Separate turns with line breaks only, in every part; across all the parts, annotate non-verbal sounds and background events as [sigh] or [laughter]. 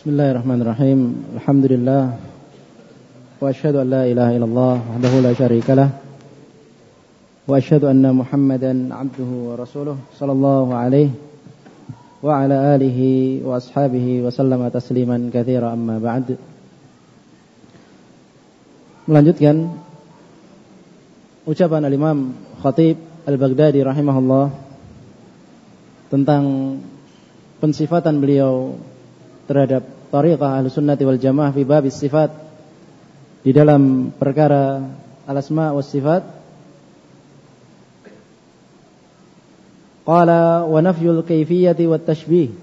Bismillahirrahmanirrahim. Alhamdulillah. Wa asyhadu an la ilaha la syarika. Wa asyhadu anna Muhammadan abduhu wa rasuluh sallallahu alaihi wa ala alihi tasliman katsira amma ba'd. Melanjutkan ucapan al-Imam Khatib Al-Baghdadi rahimahullah tentang pensifatan beliau terhadap tariqah Ahlussunnah wal Jamaah fi bab sifat di dalam perkara al-asma was sifat. Qala wa nafyul kayfiyati wat tashbih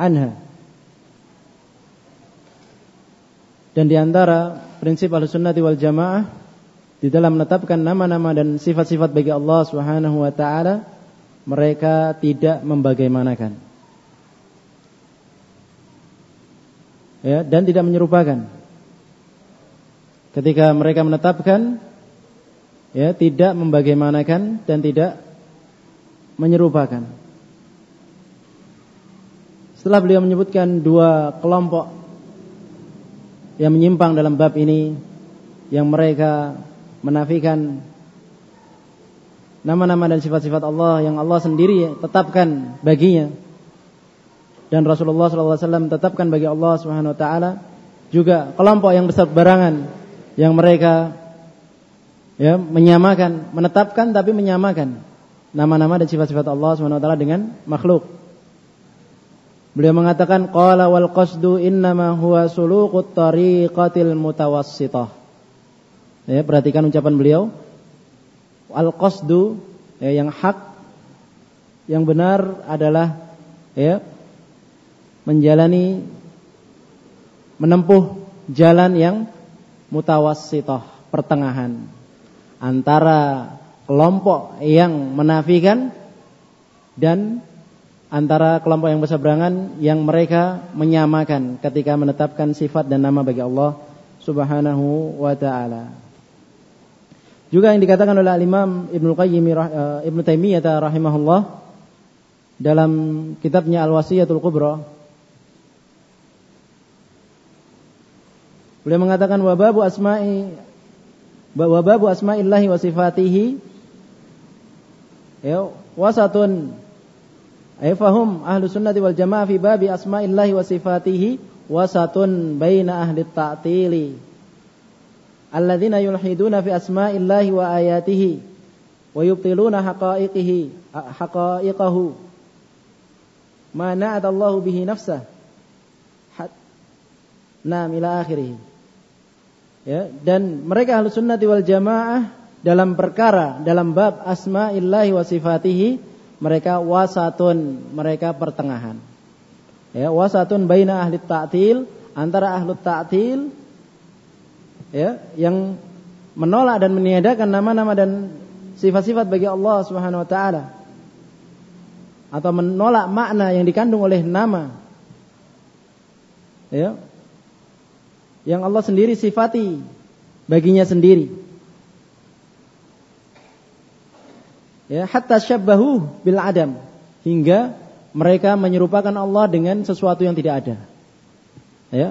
anha. Dan di antara prinsip Ahlussunnah wal Jamaah di dalam menetapkan nama-nama dan sifat-sifat bagi Allah Subhanahu wa taala mereka tidak membagaimanakan ya dan tidak menyerupakan ketika mereka menetapkan ya tidak membagaimanakan dan tidak menyerupakan. Setelah beliau menyebutkan dua kelompok yang menyimpang dalam bab ini yang mereka menafikan nama-nama dan sifat-sifat Allah yang Allah sendiri tetapkan baginya dan Rasulullah SAW tetapkan bagi Allah Subhanahu Wa Taala juga kelompok yang besar barangan yang mereka ya menyamakan, menetapkan tapi menyamakan nama-nama dan sifat-sifat Allah SWT dengan makhluk. Beliau mengatakan qala wal qasdu innama huwa suluqut tariqatil mutawassithah. Ya, perhatikan ucapan beliau. Al qasdu ya, yang hak yang benar adalah ya menjalani menempuh jalan yang mutawassithah, pertengahan antara kelompok yang menafikan dan antara kelompok yang berseberangan yang mereka menyamakan ketika menetapkan sifat dan nama bagi Allah Subhanahu wa taala. Juga yang dikatakan oleh Imam Ibnu Qayyim eh, Ibnu Taimiyah rahimahullah dalam kitabnya Al-Wasiyatul Kubra Beliau mengatakan wababu asma'i wababu asma'illahi wa sifatihi. Ya wasatun. Ay fahum ahlu sunnati wal jamaah fi babi asma'illahi wa sifatihi wasatun baina ahli ta'tili. Alladzina yulhiduna fi asma'illahi wa ayatihi wa yubtiluna haqa'iqihi haqa'iqahu. Ma na'adallahu bihi nafsah. Naam ila akhirih ya dan mereka ahlu sunnati wal jamaah dalam perkara dalam bab asma'illahi wa sifatihi mereka wasatun mereka pertengahan. Ya wasatun baina ahli ta'til antara ahlu ta'til ya yang menolak dan meniadakan nama-nama dan sifat-sifat bagi Allah Subhanahu wa taala. Atau menolak makna yang dikandung oleh nama. Ya yang Allah sendiri sifati baginya sendiri. Ya, hatta syabbahu bil adam hingga mereka menyerupakan Allah dengan sesuatu yang tidak ada. Ya,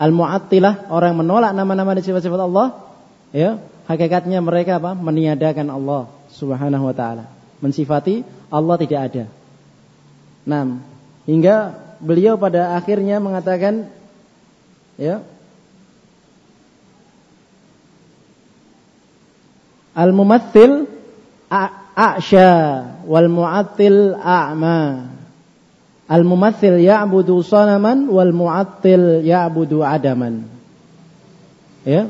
al-mu'attilah orang yang menolak nama-nama dan sifat-sifat Allah, ya, hakikatnya mereka apa? meniadakan Allah Subhanahu wa taala. Mensifati Allah tidak ada. Nah, hingga beliau pada akhirnya mengatakan ya, Al-mumatthil a'sya wal mu'attil a'ma. Al-mumatthil ya'budu sanaman wal mu'attil ya'budu adaman. Ya.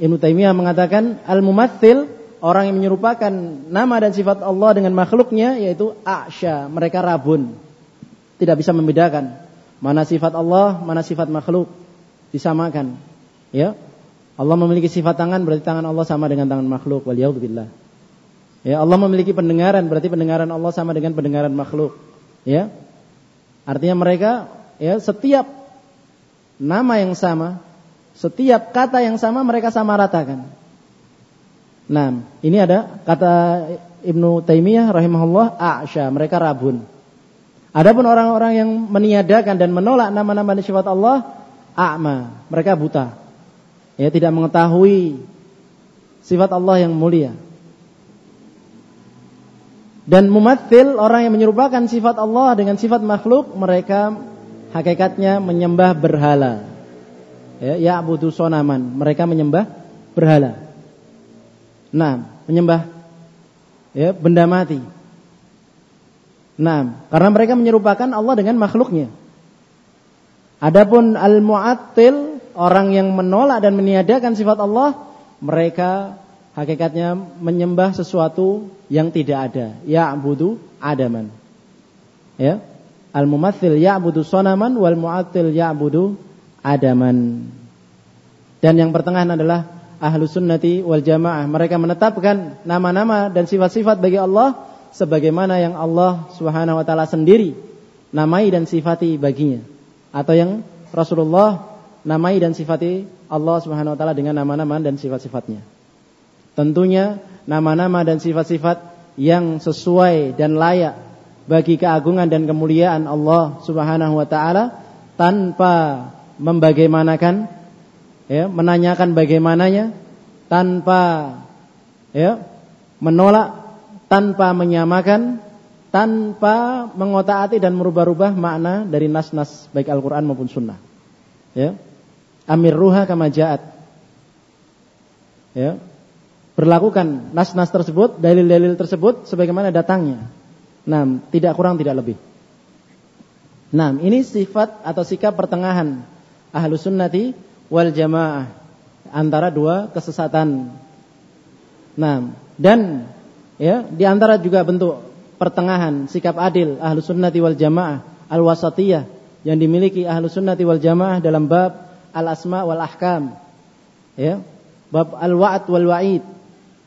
Ibnu Taimiyah mengatakan al-mumatthil orang yang menyerupakan nama dan sifat Allah dengan makhluknya yaitu a'sya, mereka rabun. Tidak bisa membedakan mana sifat Allah, mana sifat makhluk disamakan. Ya, Allah memiliki sifat tangan berarti tangan Allah sama dengan tangan makhluk. Waliyadzubillah. Ya, Allah memiliki pendengaran berarti pendengaran Allah sama dengan pendengaran makhluk. Ya. Artinya mereka ya setiap nama yang sama, setiap kata yang sama mereka sama ratakan. Nah, ini ada kata Ibnu Taimiyah rahimahullah a'sya, mereka rabun. Adapun orang-orang yang meniadakan dan menolak nama-nama dan sifat Allah, a'ma, mereka buta. Ya, tidak mengetahui sifat Allah yang mulia. Dan mumathil orang yang menyerupakan sifat Allah dengan sifat makhluk, mereka hakikatnya menyembah berhala. Ya, ya'budu sonaman, mereka menyembah berhala. Nah, menyembah ya, benda mati. Nah, karena mereka menyerupakan Allah dengan makhluknya. Adapun al-mu'attil, orang yang menolak dan meniadakan sifat Allah, mereka hakikatnya menyembah sesuatu yang tidak ada. Ya'budu adaman. Ya. Al-mumatthil ya'budu sonaman wal mu'attil ya'budu adaman. Dan yang pertengahan adalah ahlu sunnati wal jamaah. Mereka menetapkan nama-nama dan sifat-sifat bagi Allah sebagaimana yang Allah Subhanahu wa taala sendiri namai dan sifati baginya atau yang Rasulullah namai dan sifati Allah Subhanahu wa taala dengan nama-nama dan sifat-sifatnya. Tentunya nama-nama dan sifat-sifat yang sesuai dan layak bagi keagungan dan kemuliaan Allah Subhanahu wa taala tanpa membagaimanakan ya, menanyakan bagaimananya tanpa ya, menolak tanpa menyamakan tanpa mengotak-atik dan merubah-rubah makna dari nas-nas baik Al-Qur'an maupun sunnah. Ya. Amir ruha kama ja'at. Ya berlakukan nas-nas tersebut, dalil-dalil tersebut sebagaimana datangnya. Nah, tidak kurang tidak lebih. Nah, ini sifat atau sikap pertengahan ahlu sunnati wal jamaah antara dua kesesatan. Nah, dan ya di antara juga bentuk pertengahan sikap adil ahlu sunnati wal jamaah al wasatiyah yang dimiliki ahlu sunnati wal jamaah dalam bab al asma wal ahkam. Ya, bab al wa'at wal wa'id.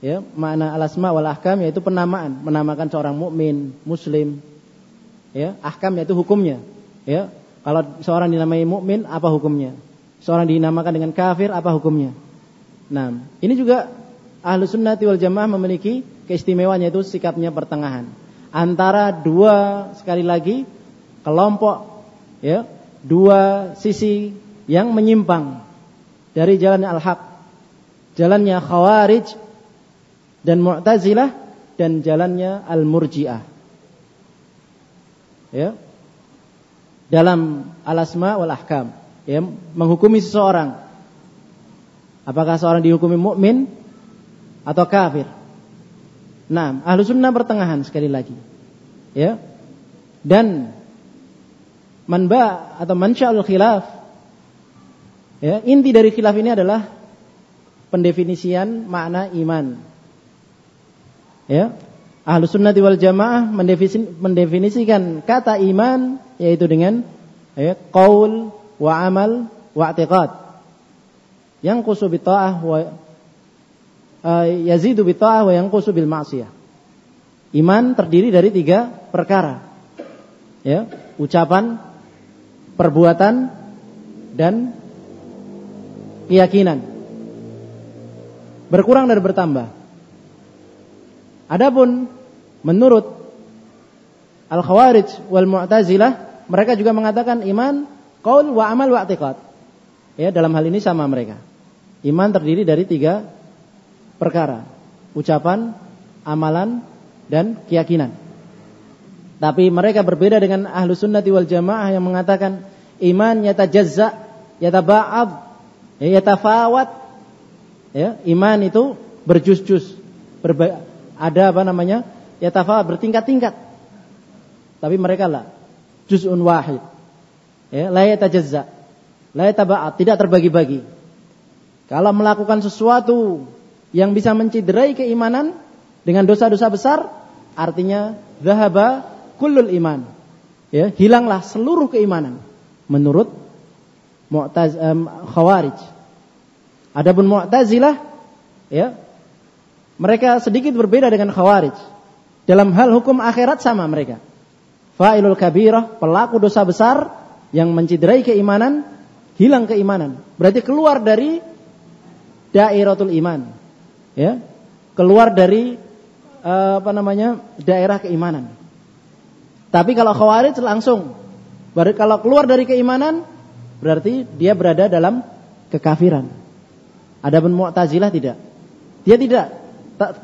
Ya makna al-asma wal ahkam yaitu penamaan menamakan seorang mukmin muslim. Ya ahkam yaitu hukumnya. Ya kalau seorang dinamai mukmin apa hukumnya? Seorang dinamakan dengan kafir apa hukumnya? Nah ini juga ahlu sunnati wal jamaah memiliki keistimewaan yaitu sikapnya pertengahan. Antara dua sekali lagi kelompok ya dua sisi yang menyimpang dari jalannya al-haq jalannya khawarij dan Mu'tazilah dan jalannya Al-Murji'ah. Ya. Dalam al-asma wal ahkam, ya, menghukumi seseorang apakah seorang dihukumi mukmin atau kafir. Nah, ahlu sunnah pertengahan sekali lagi. Ya. Dan manba atau mansya'ul khilaf ya, inti dari khilaf ini adalah pendefinisian makna iman Ya. Ahlu sunnati wal jamaah mendefinisikan kata iman yaitu dengan ya, qaul wa amal wa i'tiqad. Yang kusu ta'ah wa uh, yazidu ta'ah wa yang kusu bil ma'siyah. Iman terdiri dari tiga perkara. Ya, ucapan, perbuatan dan keyakinan. Berkurang dan bertambah. Adapun menurut Al-Khawarij wal Mu'tazilah, mereka juga mengatakan iman qaul wa amal wa i'tiqad. Ya, dalam hal ini sama mereka. Iman terdiri dari tiga perkara. Ucapan, amalan, dan keyakinan. Tapi mereka berbeda dengan ahlu sunnati wal jamaah yang mengatakan iman yata jazza, yata ba'ab, ya, yatafawat. Ya, iman itu berjus-jus, ada apa namanya? Ya tafa bertingkat-tingkat. Tapi mereka lah juz'un wahid. Ya, la yatajazza. La tidak terbagi-bagi. Kalau melakukan sesuatu yang bisa menciderai keimanan dengan dosa-dosa besar, artinya zahaba kullul iman. Ya, hilanglah seluruh keimanan menurut Mu'taz um, Khawarij. Adapun Mu'tazilah ya, mereka sedikit berbeda dengan khawarij. Dalam hal hukum akhirat sama mereka. Fa'ilul kabirah, pelaku dosa besar yang menciderai keimanan, hilang keimanan. Berarti keluar dari dairatul iman. Ya. Keluar dari uh, apa namanya? daerah keimanan. Tapi kalau khawarij langsung. Kalau keluar dari keimanan berarti dia berada dalam kekafiran. Adapun Mu'tazilah tidak. Dia tidak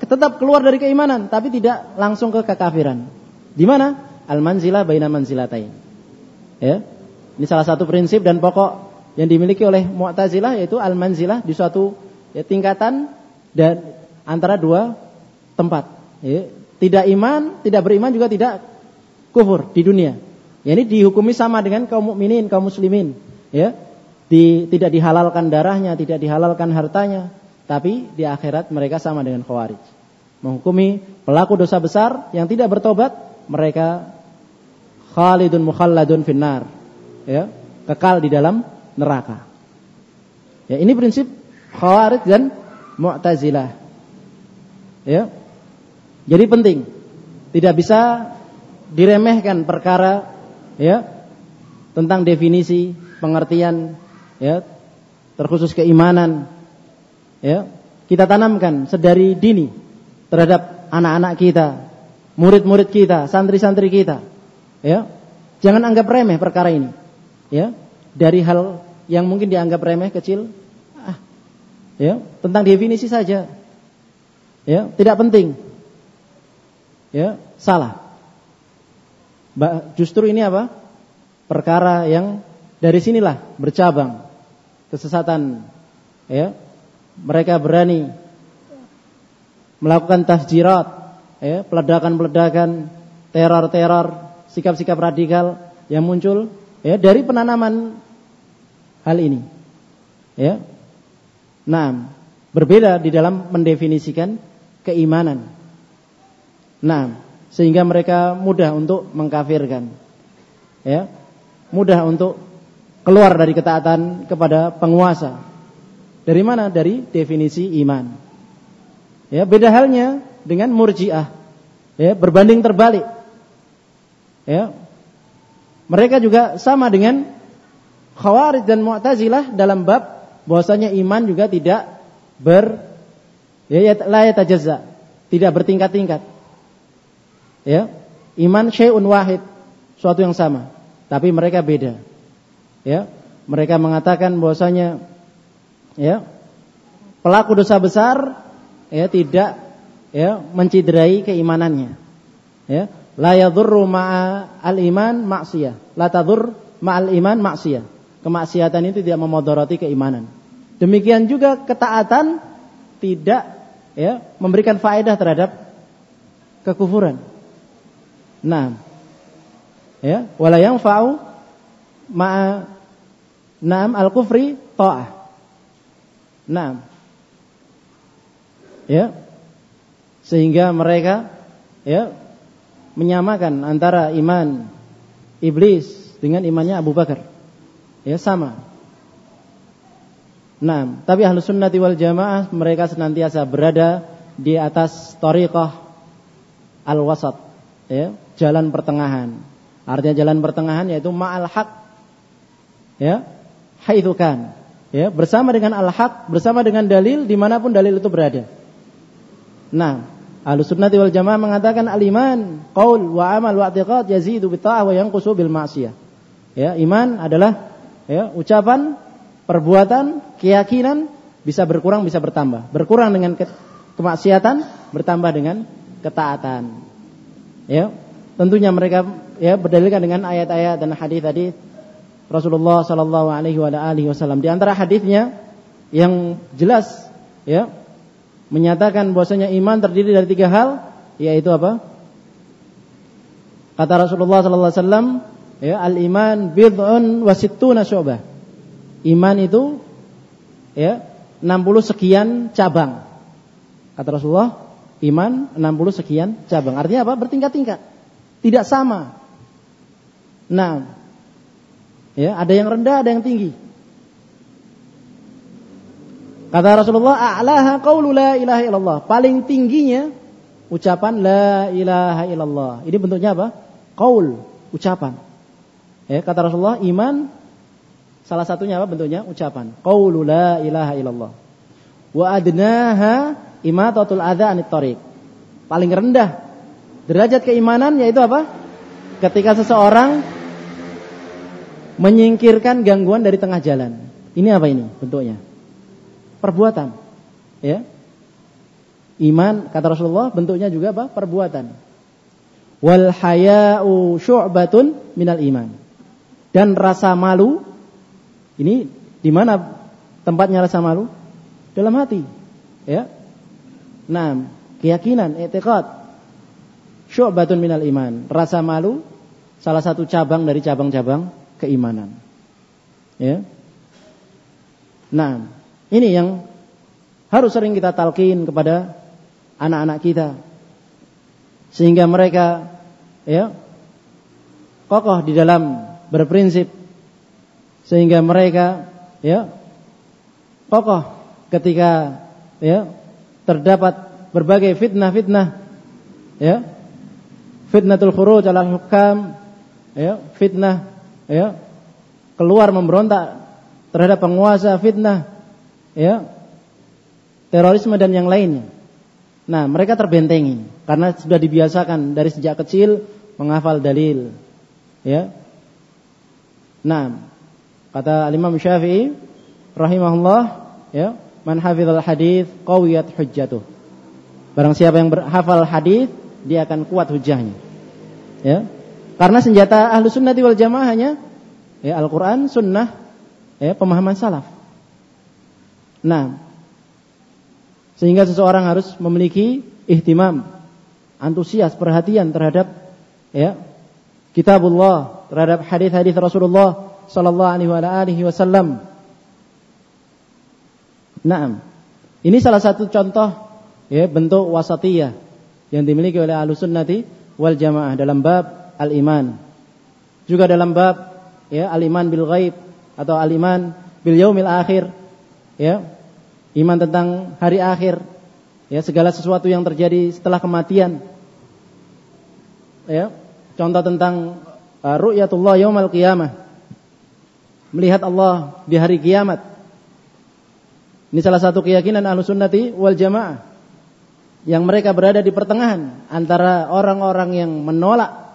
tetap keluar dari keimanan tapi tidak langsung ke kekafiran. Di mana? Al-manzilah baina manzilatain. Ya. Ini salah satu prinsip dan pokok yang dimiliki oleh Mu'tazilah yaitu al-manzilah di suatu ya, tingkatan dan antara dua tempat. Ya. Tidak iman, tidak beriman juga tidak kufur di dunia. Ya, ini dihukumi sama dengan kaum mukminin, kaum muslimin. Ya. Di, tidak dihalalkan darahnya, tidak dihalalkan hartanya, tapi di akhirat mereka sama dengan khawarij. Menghukumi pelaku dosa besar yang tidak bertobat, mereka khalidun mukhalladun finnar. Ya, kekal di dalam neraka. Ya, ini prinsip khawarij dan mu'tazilah. Ya. Jadi penting. Tidak bisa diremehkan perkara ya tentang definisi, pengertian ya terkhusus keimanan ya kita tanamkan sedari dini terhadap anak-anak kita, murid-murid kita, santri-santri kita. Ya. Jangan anggap remeh perkara ini. Ya. Dari hal yang mungkin dianggap remeh kecil ah ya, tentang definisi saja. Ya, tidak penting. Ya, salah. Justru ini apa? Perkara yang dari sinilah bercabang kesesatan. Ya. Mereka berani melakukan tafjirat, ya, peledakan-peledakan, teror-teror, sikap-sikap radikal yang muncul ya dari penanaman hal ini. Ya. Nah, berbeda di dalam mendefinisikan keimanan. Nah, sehingga mereka mudah untuk mengkafirkan. Ya. Mudah untuk keluar dari ketaatan kepada penguasa. Dari mana? Dari definisi iman. Ya, beda halnya dengan murjiah. Ya, berbanding terbalik. Ya. Mereka juga sama dengan khawarij dan mu'tazilah dalam bab bahwasanya iman juga tidak ber ya, ya tidak bertingkat-tingkat. Ya, iman syai'un wahid, suatu yang sama, tapi mereka beda. Ya, mereka mengatakan bahwasanya ya pelaku dosa besar ya tidak ya menciderai keimanannya. Ya, la yadurru ma'a al-iman maksiyah, la tadur ma'al iman maksiyah. Kemaksiatan itu tidak memodarati keimanan. Demikian juga ketaatan tidak ya memberikan faedah terhadap kekufuran. Nah, ya, wala yang fa'u ma'a nam al-kufri ta'ah. Nah. Ya. Sehingga mereka ya menyamakan antara iman iblis dengan imannya Abu Bakar. Ya sama. Nah, tapi ahlu sunnati wal jamaah mereka senantiasa berada di atas tariqah al-wasat. Ya, jalan pertengahan. Artinya jalan pertengahan yaitu ma'al haq. Ya, haitsu kan. Ya, bersama dengan al-haq, bersama dengan dalil di mana pun dalil itu berada. Nah, ahlu sunnati wal jamaah mengatakan al-iman, qaul wa amal wa i'tiqad yazidu bi ta'ah wa yanqusu bil ma'siyah. Ya, iman adalah ya, ucapan, perbuatan, keyakinan bisa berkurang bisa bertambah. Berkurang dengan ke kemaksiatan, bertambah dengan ketaatan. Ya, tentunya mereka ya berdalilkan dengan ayat-ayat dan hadis tadi Rasulullah Shallallahu Alaihi Wasallam. Di antara hadisnya yang jelas ya menyatakan bahwasanya iman terdiri dari tiga hal, yaitu apa? Kata Rasulullah Sallallahu Alaihi Wasallam, ya al iman bid'un wasittuna syu'bah. Iman itu ya 60 sekian cabang. Kata Rasulullah, iman 60 sekian cabang. Artinya apa? Bertingkat-tingkat. Tidak sama. Nah, ya, ada yang rendah, ada yang tinggi. Kata Rasulullah, "A'laha qaulu la ilaha illallah." Paling tingginya ucapan la ilaha illallah. Ini bentuknya apa? Qaul, ucapan. Ya, kata Rasulullah, iman salah satunya apa bentuknya? Ucapan. Qaulu la ilaha illallah. Wa adnaha imatatul adza anit tariq. Paling rendah derajat keimanan yaitu apa? ketika seseorang menyingkirkan gangguan dari tengah jalan. Ini apa ini bentuknya? Perbuatan. Ya. Iman kata Rasulullah bentuknya juga apa? Perbuatan. Wal haya'u syu'batun minal iman. Dan rasa malu ini di mana tempatnya rasa malu? Dalam hati. Ya. Nah, keyakinan, i'tiqad. Syu'batun minal iman. Rasa malu salah satu cabang dari cabang-cabang keimanan. Ya. Nah, ini yang harus sering kita talkin kepada anak-anak kita sehingga mereka ya kokoh di dalam berprinsip sehingga mereka ya kokoh ketika ya terdapat berbagai fitnah-fitnah ya fitnatul khuruj ala hukam ya fitnah ya keluar memberontak terhadap penguasa fitnah ya terorisme dan yang lainnya Nah, mereka terbentengi karena sudah dibiasakan dari sejak kecil menghafal dalil. Ya. Nah, kata Imam Syafi'i rahimahullah, ya, man hafizal hadis qawiyat hujjatuh. Barang siapa yang berhafal hadis, dia akan kuat hujahnya. Ya. Karena senjata ahlu sunnati wal jamaah hanya ya, Al-Quran, sunnah, ya, pemahaman salaf. Nah, sehingga seseorang harus memiliki ihtimam, antusias, perhatian terhadap ya kitabullah, terhadap hadis-hadis Rasulullah sallallahu alaihi wasallam. Naam. Ini salah satu contoh ya bentuk wasatiyah yang dimiliki oleh Ahlussunnati wal Jamaah dalam bab al-iman. Juga dalam bab ya al-iman bil ghaib atau al-iman bil yaumil akhir ya iman tentang hari akhir, ya segala sesuatu yang terjadi setelah kematian. Ya, contoh tentang uh, ru'yatullah yaumal qiyamah. Melihat Allah di hari kiamat. Ini salah satu keyakinan ahlu sunnati wal jamaah. Yang mereka berada di pertengahan antara orang-orang yang menolak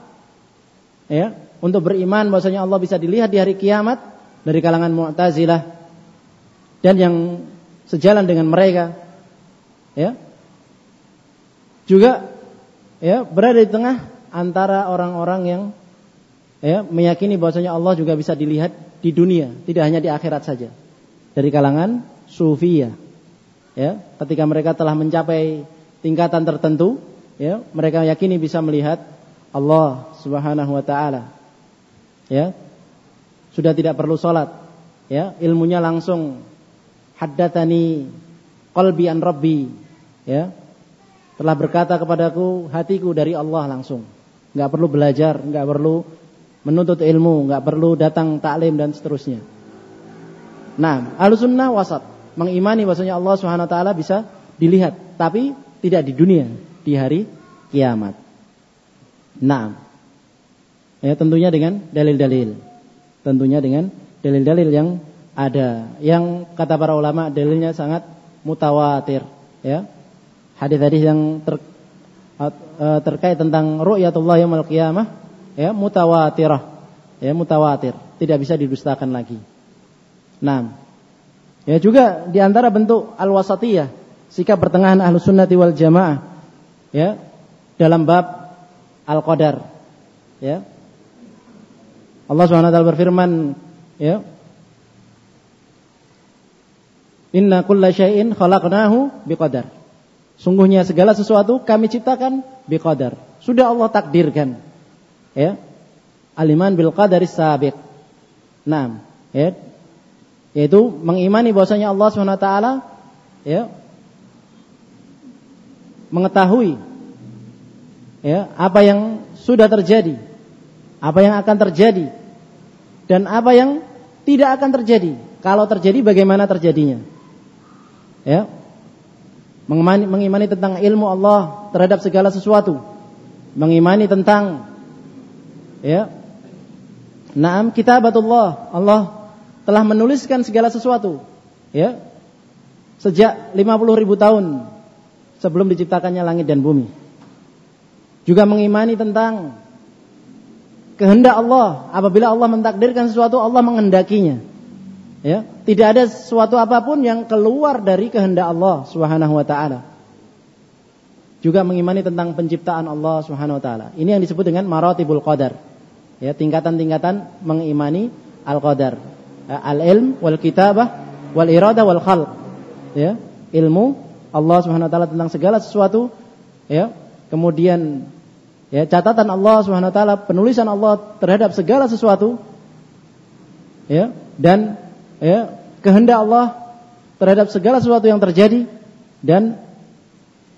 ya, untuk beriman bahwasanya Allah bisa dilihat di hari kiamat dari kalangan Mu'tazilah dan yang sejalan dengan mereka. Ya. Juga ya berada di tengah antara orang-orang yang ya meyakini bahwasanya Allah juga bisa dilihat di dunia tidak hanya di akhirat saja. Dari kalangan sufiyah. Ya ketika mereka telah mencapai tingkatan tertentu ya mereka yakini bisa melihat Allah Subhanahu wa taala. Ya. Sudah tidak perlu sholat. Ya. Ilmunya langsung. Haddatsani qalbi an rabbi. Ya. Telah berkata kepadaku hatiku dari Allah langsung. Nggak perlu belajar nggak perlu menuntut ilmu nggak perlu datang taklim dan seterusnya. Nah alusunnah wasat. Mengimani bahwasanya Allah swt bisa dilihat tapi tidak di dunia di hari kiamat. Nah ya tentunya dengan dalil-dalil. Tentunya dengan dalil-dalil yang ada. Yang kata para ulama dalilnya sangat mutawatir ya. Hadis-hadis yang ter, uh, terkait tentang ru'yatullah yaumil qiyamah ya mutawatirah ya mutawatir. Tidak bisa didustakan lagi. Nah ya juga di antara bentuk al-wasatiyah sikap pertengahan ahlu sunnati wal jamaah ya dalam bab al-qadar ya Allah Subhanahu wa taala berfirman ya Inna kulla syai'in khalaqnahu biqadar. Sungguhnya segala sesuatu kami ciptakan biqadar. Sudah Allah takdirkan. Ya. Aliman bil qadaris sabiq. Nah, ya. Yaitu mengimani bahwasanya Allah SWT ya mengetahui ya apa yang sudah terjadi, apa yang akan terjadi? Dan apa yang tidak akan terjadi. Kalau terjadi bagaimana terjadinya? ya. Mengimani, mengimani tentang ilmu Allah terhadap segala sesuatu. Mengimani tentang ya. Naam kitabatullah. Allah telah menuliskan segala sesuatu ya. Sejak 50 ribu tahun sebelum diciptakannya langit dan bumi. Juga mengimani tentang kehendak Allah. Apabila Allah mentakdirkan sesuatu, Allah mengendakinya. Ya, tidak ada sesuatu apa pun yang keluar dari kehendak Allah Subhanahu wa taala. Juga mengimani tentang penciptaan Allah Subhanahu wa taala. Ini yang disebut dengan maratibul qadar. Ya, tingkatan-tingkatan mengimani al-qadar. Al-ilm wal kitabah wal irada wal khalq. Ya, ilmu Allah Subhanahu wa taala tentang segala sesuatu, ya. Kemudian ya catatan Allah Subhanahu wa taala, penulisan Allah terhadap segala sesuatu. Ya, dan ya, kehendak Allah terhadap segala sesuatu yang terjadi dan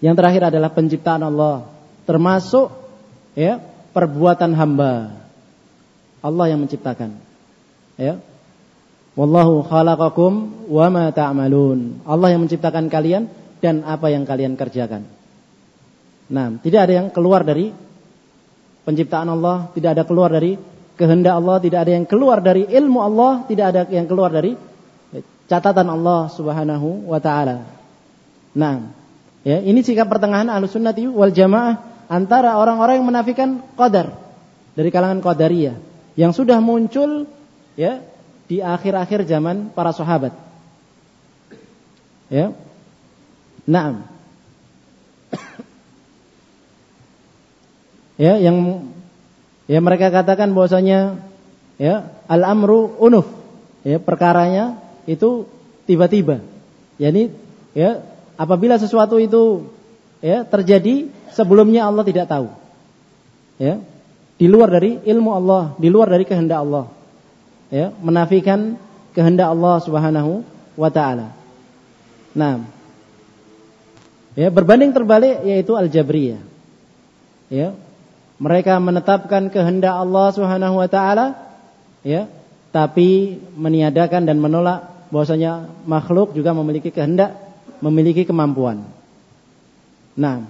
yang terakhir adalah penciptaan Allah termasuk ya perbuatan hamba. Allah yang menciptakan ya. Wallahu khalaqakum wa ma ta'malun. Allah yang menciptakan kalian dan apa yang kalian kerjakan. Nah tidak ada yang keluar dari penciptaan Allah tidak ada keluar dari kehendak Allah, tidak ada yang keluar dari ilmu Allah, tidak ada yang keluar dari catatan Allah Subhanahu wa taala. Nah, ya, ini sikap pertengahan Ahlussunnah wal Jamaah antara orang-orang yang menafikan qadar dari kalangan qadariyah yang sudah muncul ya di akhir-akhir zaman para sahabat. Ya. Naam. Ya, yang Ya mereka katakan bahwasanya ya al-amru unuf. Ya perkaranya itu tiba-tiba. Yani ya apabila sesuatu itu ya terjadi sebelumnya Allah tidak tahu. Ya. Di luar dari ilmu Allah, di luar dari kehendak Allah. Ya, menafikan kehendak Allah Subhanahu wa taala. Nah, ya berbanding terbalik yaitu al-jabriyah. Ya, mereka menetapkan kehendak Allah Subhanahu wa taala ya, tapi meniadakan dan menolak bahwasanya makhluk juga memiliki kehendak, memiliki kemampuan. Nah,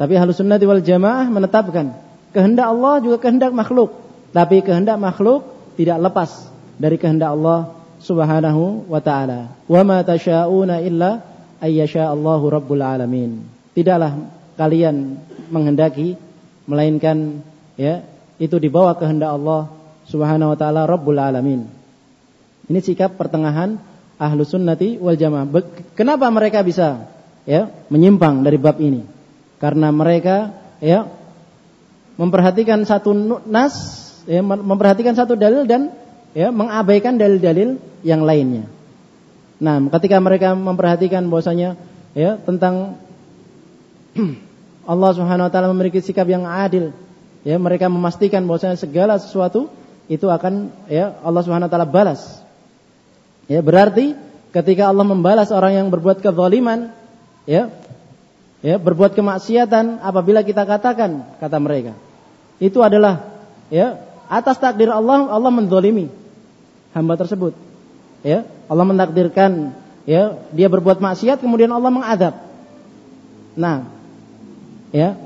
tapi Ahlus Sunnah wal Jamaah menetapkan kehendak Allah juga kehendak makhluk, tapi kehendak makhluk tidak lepas dari kehendak Allah Subhanahu wa taala. Wa ma tasyauna illa ayyasha Allahu rabbul alamin. Tidaklah kalian menghendaki melainkan ya itu dibawa kehendak Allah Subhanahu wa taala Rabbul alamin. Ini sikap pertengahan ahlu sunnati wal jamaah. Kenapa mereka bisa ya menyimpang dari bab ini? Karena mereka ya memperhatikan satu nas, ya, memperhatikan satu dalil dan ya mengabaikan dalil-dalil yang lainnya. Nah, ketika mereka memperhatikan bahwasanya ya tentang [clears throat] Allah Subhanahu wa taala memiliki sikap yang adil. Ya, mereka memastikan bahwasanya segala sesuatu itu akan ya Allah Subhanahu wa taala balas. Ya, berarti ketika Allah membalas orang yang berbuat kezaliman, ya, ya, berbuat kemaksiatan apabila kita katakan kata mereka, itu adalah ya atas takdir Allah Allah menzalimi hamba tersebut. Ya, Allah mentakdirkan ya dia berbuat maksiat kemudian Allah mengadab. Nah, Ya.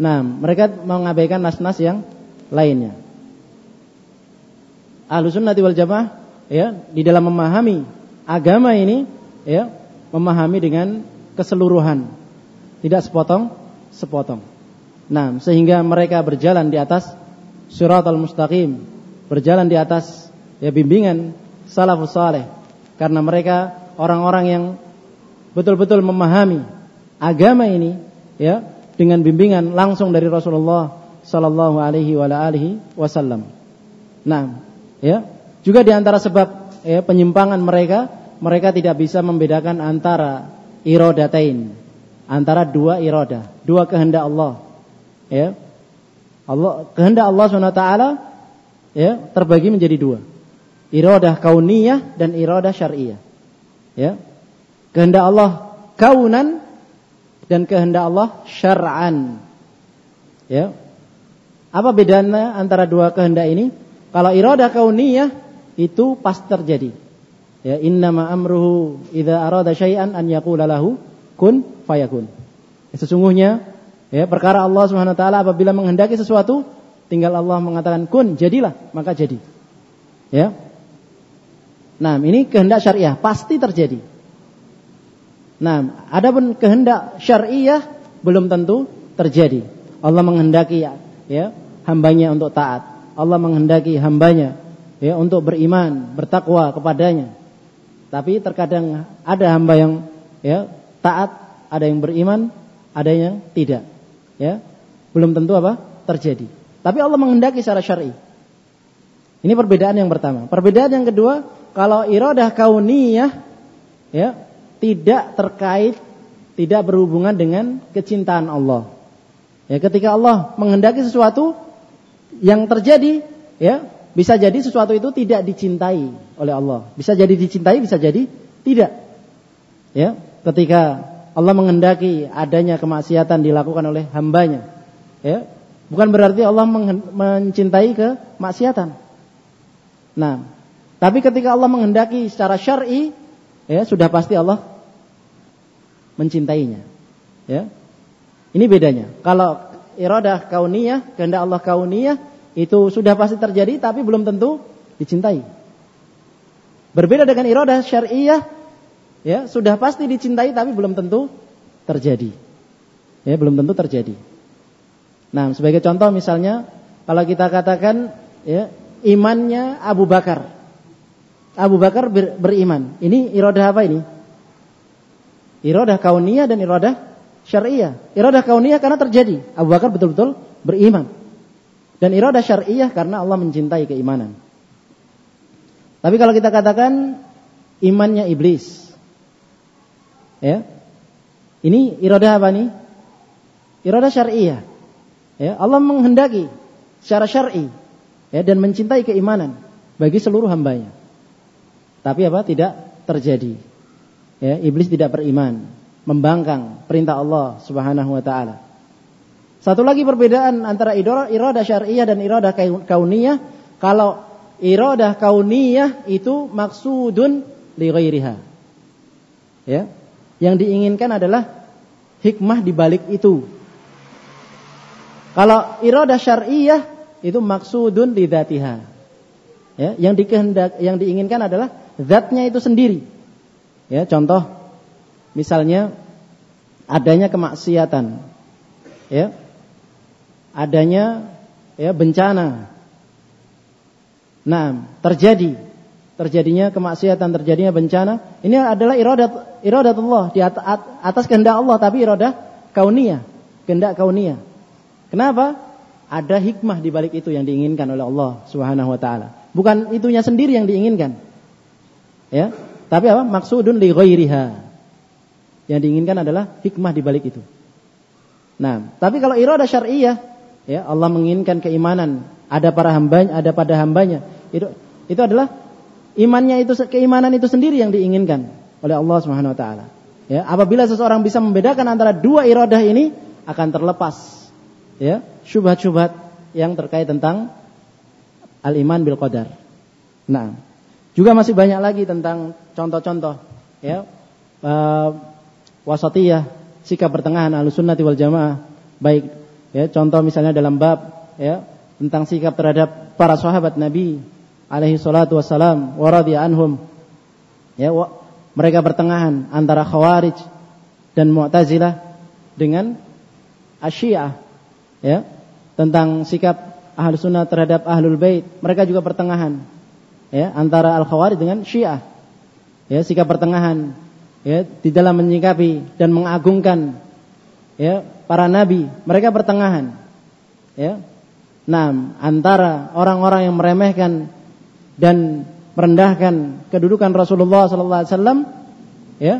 Nah, mereka mengabaikan nas-nas yang lainnya. Ahlus sunnah wal jamaah ya, di dalam memahami agama ini ya, memahami dengan keseluruhan. Tidak sepotong sepotong. Nah, sehingga mereka berjalan di atas al mustaqim, berjalan di atas ya bimbingan salafus saleh karena mereka orang-orang yang betul-betul memahami agama ini ya dengan bimbingan langsung dari Rasulullah sallallahu alaihi wa alihi wasallam. Nah, ya, juga di antara sebab ya penyimpangan mereka, mereka tidak bisa membedakan antara irodatain, antara dua iroda, dua kehendak Allah. Ya. Allah kehendak Allah SWT ya terbagi menjadi dua. Iradah kauniyah dan iradah syariah. Ya. Kehendak Allah kaunan dan kehendak Allah syar'an. Ya. Apa bedanya antara dua kehendak ini? Kalau iradah kauniyah itu pas terjadi. Ya, innama amruhu idza arada syai'an an yaqula lahu kun fayakun. Ya, sesungguhnya ya perkara Allah Subhanahu wa taala apabila menghendaki sesuatu tinggal Allah mengatakan kun jadilah maka jadi. Ya. Nah, ini kehendak syariah pasti terjadi. Nah, adapun kehendak syariah belum tentu terjadi. Allah menghendaki ya, ya hambanya untuk taat. Allah menghendaki hambanya ya untuk beriman, bertakwa kepadanya. Tapi terkadang ada hamba yang ya taat, ada yang beriman, ada yang tidak. Ya. Belum tentu apa? terjadi. Tapi Allah menghendaki secara syar'i. Ini perbedaan yang pertama. Perbedaan yang kedua, kalau iradah kauniyah ya, tidak terkait tidak berhubungan dengan kecintaan Allah. Ya, ketika Allah menghendaki sesuatu yang terjadi, ya, bisa jadi sesuatu itu tidak dicintai oleh Allah. Bisa jadi dicintai, bisa jadi tidak. Ya, ketika Allah menghendaki adanya kemaksiatan dilakukan oleh hambanya, ya, bukan berarti Allah mencintai kemaksiatan. Nah, tapi ketika Allah menghendaki secara syar'i, ya sudah pasti Allah mencintainya. Ya, ini bedanya. Kalau iradah kauniyah, kehendak Allah kauniyah itu sudah pasti terjadi tapi belum tentu dicintai. Berbeda dengan iradah syariah, ya sudah pasti dicintai tapi belum tentu terjadi. Ya, belum tentu terjadi. Nah, sebagai contoh misalnya kalau kita katakan ya imannya Abu Bakar. Abu Bakar ber, beriman. Ini iradah apa ini? Iradah kauniyah dan iradah syariah. Iradah kauniyah karena terjadi. Abu Bakar betul-betul beriman. Dan iradah syariah karena Allah mencintai keimanan. Tapi kalau kita katakan imannya iblis. Ya. Ini iradah apa nih? Iradah syariah. Ya, Allah menghendaki secara syar'i ya, dan mencintai keimanan bagi seluruh hambanya. Tapi apa? Tidak terjadi. Ya, iblis tidak beriman membangkang perintah Allah Subhanahu wa taala. Satu lagi perbedaan antara iradah syariah dan iradah kauniyah. Kalau iradah kauniyah itu maksudun li. Ya. Yang diinginkan adalah hikmah di balik itu. Kalau iradah syariah itu maksudun li. Ya, yang dikehendak yang diinginkan adalah zatnya itu sendiri. Ya, contoh Misalnya adanya kemaksiatan, ya, adanya ya bencana. Nah, terjadi terjadinya kemaksiatan, terjadinya bencana, ini adalah iradat iradatullah di atas, kehendak Allah tapi iradah kauniyah, kehendak kauniyah. Kenapa? Ada hikmah di balik itu yang diinginkan oleh Allah Subhanahu wa taala. Bukan itunya sendiri yang diinginkan. Ya, tapi apa? Maksudun li ghairiha. Yang diinginkan adalah hikmah di balik itu. Nah, tapi kalau iradah syariah, ya Allah menginginkan keimanan, ada para hambanya, ada pada hambanya. Itu itu adalah imannya itu keimanan itu sendiri yang diinginkan oleh Allah Subhanahu wa taala. Ya, apabila seseorang bisa membedakan antara dua iradah ini akan terlepas ya, syubhat-syubhat yang terkait tentang al-iman bil qadar. Nah, juga masih banyak lagi tentang contoh-contoh ya. Uh, wasatiyah, sikap pertengahan sunnati wal jamaah. Baik, ya, contoh misalnya dalam bab ya tentang sikap terhadap para sahabat Nabi alaihi salatu wassalam wa anhum. Ya, wa, mereka pertengahan antara Khawarij dan Mu'tazilah dengan Asyiah. Ya, tentang sikap ahlu sunnah terhadap ahlul bait. Mereka juga pertengahan. Ya, antara Al-Khawarij dengan Syiah. Ya, sikap pertengahan. Ya di dalam menyikapi dan mengagungkan ya para nabi. Mereka pertengahan. Ya. Nah antara orang-orang yang meremehkan dan merendahkan kedudukan Rasulullah sallallahu alaihi wasallam ya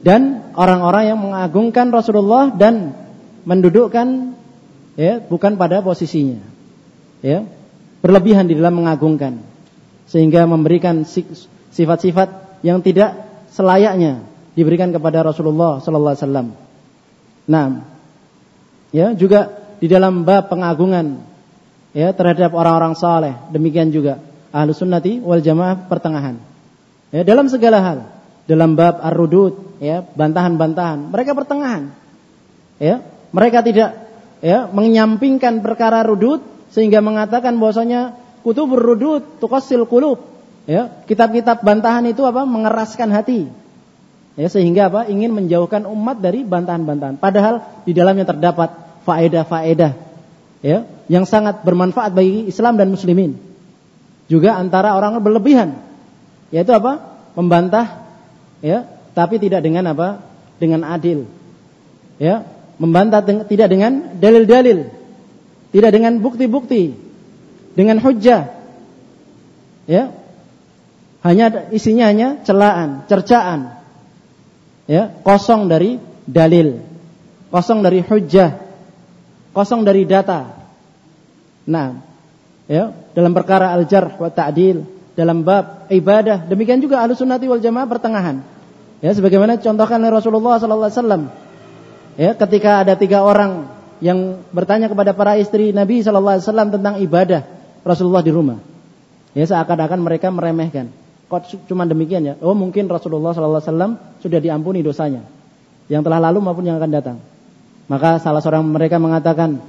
dan orang-orang yang mengagungkan Rasulullah dan mendudukkan ya bukan pada posisinya ya berlebihan di dalam mengagungkan sehingga memberikan sifat-sifat yang tidak selayaknya diberikan kepada Rasulullah sallallahu alaihi wasallam. Nah, ya juga di dalam bab pengagungan ya terhadap orang-orang saleh, demikian juga ahlu sunnati wal jamaah pertengahan. Ya, dalam segala hal, dalam bab ar-rudud, ya, bantahan-bantahan, mereka pertengahan. Ya, mereka tidak ya menyampingkan perkara rudud sehingga mengatakan bahwasanya kutubur rudud tuqassil qulub Ya, kitab-kitab bantahan itu apa? Mengeraskan hati. Ya, sehingga apa? Ingin menjauhkan umat dari bantahan-bantahan. Padahal di dalamnya terdapat faedah-faedah. Ya, yang sangat bermanfaat bagi Islam dan muslimin. Juga antara orang berlebihan yaitu apa? Membantah ya, tapi tidak dengan apa? Dengan adil. Ya, membantah tidak dengan dalil-dalil. Tidak dengan bukti-bukti. Dengan hujjah. Ya. Hanya isinya hanya celaan, cercaan. Ya, kosong dari dalil. Kosong dari hujjah. Kosong dari data. Nah, ya, dalam perkara al-jarh wa ta'dil, dalam bab ibadah, demikian juga ahlu sunnati wal jamaah pertengahan. Ya, sebagaimana contohkan oleh Rasulullah wasallam. Ya, ketika ada tiga orang yang bertanya kepada para istri Nabi wasallam tentang ibadah Rasulullah di rumah. Ya, seakan-akan mereka meremehkan. Kok cuma demikian ya? Oh, mungkin Rasulullah sallallahu alaihi wasallam sudah diampuni dosanya yang telah lalu maupun yang akan datang. Maka salah seorang mereka mengatakan,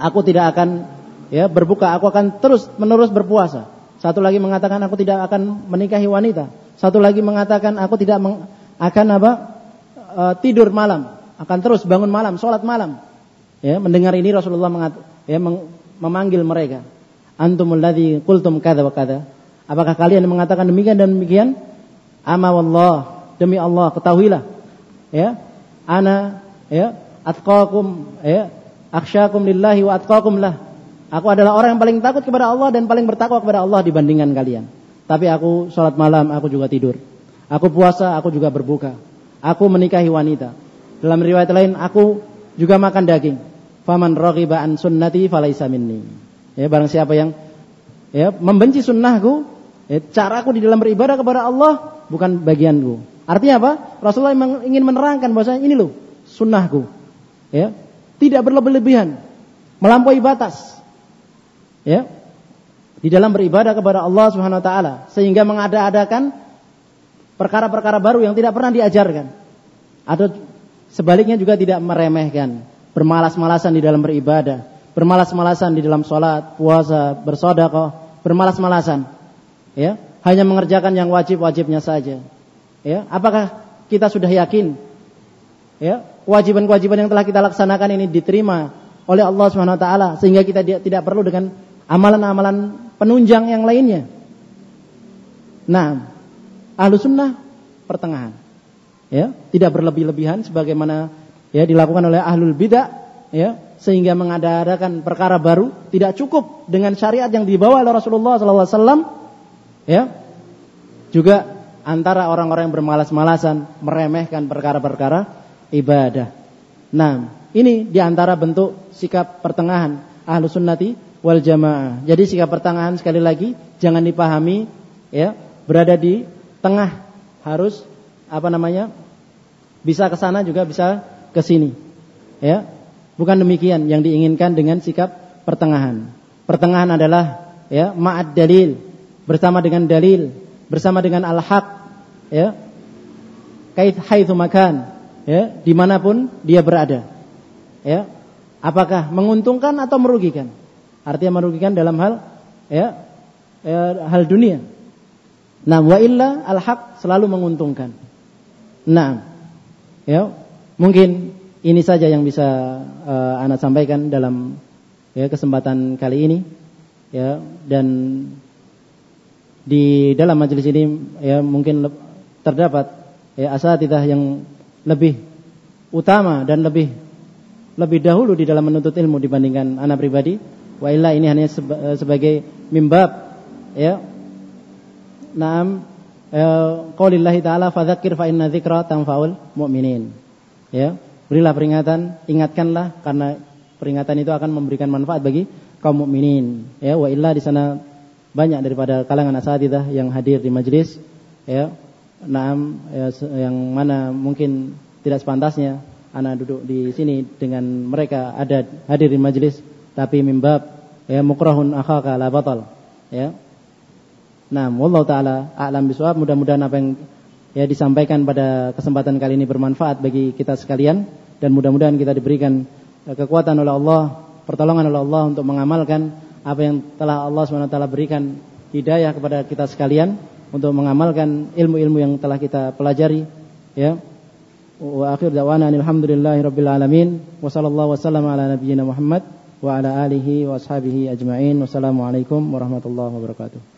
"Aku tidak akan ya berbuka, aku akan terus menerus berpuasa. Satu lagi mengatakan aku tidak akan menikahi wanita. Satu lagi mengatakan aku tidak meng, akan apa e, tidur malam, akan terus bangun malam, sholat malam. Ya, mendengar ini Rasulullah mengat, ya, memanggil mereka. Antumul ladzi qultum kadza wa kadza. Apakah kalian mengatakan demikian dan demikian? Ama wallah, demi Allah, ketahuilah. Ya, ana ya atqakum ya akhsyakum lillahi wa atqakum lah Aku adalah orang yang paling takut kepada Allah dan paling bertakwa kepada Allah dibandingkan kalian. Tapi aku sholat malam, aku juga tidur. Aku puasa, aku juga berbuka. Aku menikahi wanita. Dalam riwayat lain, aku juga makan daging. Faman raghiba an sunnati falaisa minni. Ya, barang siapa yang ya membenci sunnahku, ya, caraku di dalam beribadah kepada Allah bukan bagianku. Artinya apa? Rasulullah memang ingin menerangkan bahwasanya ini loh sunnahku. Ya, tidak berlebihan, melampaui batas. Ya. Di dalam beribadah kepada Allah Subhanahu wa taala. Sehingga mengada-adakan perkara-perkara baru yang tidak pernah diajarkan. Atau sebaliknya juga tidak meremehkan. Bermalas-malasan di dalam beribadah. Bermalas-malasan di dalam sholat puasa bersodakoh. Bermalas-malasan ya hanya mengerjakan yang wajib-wajibnya saja ya apakah kita sudah yakin ya kewajiban-kewajiban yang telah kita laksanakan ini diterima oleh Allah Subhanahu wa taala sehingga kita tidak perlu dengan amalan-amalan penunjang yang lainnya. Nah, ahlu sunnah pertengahan. Ya, tidak berlebih-lebihan sebagaimana ya dilakukan oleh ahlul bidah ya sehingga mengadakan perkara baru tidak cukup dengan syariat yang dibawa oleh Rasulullah SAW ya juga antara orang-orang yang bermalas-malasan meremehkan perkara-perkara ibadah. Nah, ini di antara bentuk sikap pertengahan ahlu sunnati wal jamaah. Jadi sikap pertengahan sekali lagi jangan dipahami ya berada di tengah harus apa namanya bisa ke sana juga bisa ke sini. Ya. Bukan demikian yang diinginkan dengan sikap pertengahan. Pertengahan adalah ya ma'ad dalil bersama dengan dalil, bersama dengan al-haq ya. Kait haitsu makan ya, di mana pun dia berada. Ya. Apakah menguntungkan atau merugikan? Artinya merugikan dalam hal ya, ya hal dunia. Nah, wa illa al-haq selalu menguntungkan. Nah, ya, mungkin ini saja yang bisa uh, anak sampaikan dalam ya kesempatan kali ini. Ya, dan di dalam majelis ini ya mungkin terdapat ya asatidah yang lebih utama dan lebih lebih dahulu di dalam menuntut ilmu dibandingkan anak pribadi Wa illa ini hanya eh, sebagai mimbab ya. Naam eh, qaulillahi ta'ala fadzakir fa inna dzikra tanfaul mu'minin. Ya. Berilah peringatan, ingatkanlah karena peringatan itu akan memberikan manfaat bagi kaum mukminin. Ya, wa illa di sana banyak daripada kalangan asatidah yang hadir di majelis ya. Naam ya, yang mana mungkin tidak sepantasnya anak duduk di sini dengan mereka ada hadir di majelis tapi mimbab ya mukrahun akhaka la batal ya Nah, wallahu taala a'lam bisawab. Mudah-mudahan apa yang ya disampaikan pada kesempatan kali ini bermanfaat bagi kita sekalian dan mudah-mudahan kita diberikan eh, kekuatan oleh Allah, pertolongan oleh Allah untuk mengamalkan apa yang telah Allah SWT berikan hidayah kepada kita sekalian untuk mengamalkan ilmu-ilmu yang telah kita pelajari ya. Wa akhir da'wana alhamdulillahi rabbil alamin wa sallallahu wasallam ala nabiyyina Muhammad wa ala alihi wa ashabihi ajma'in. Wassalamualaikum warahmatullahi wabarakatuh.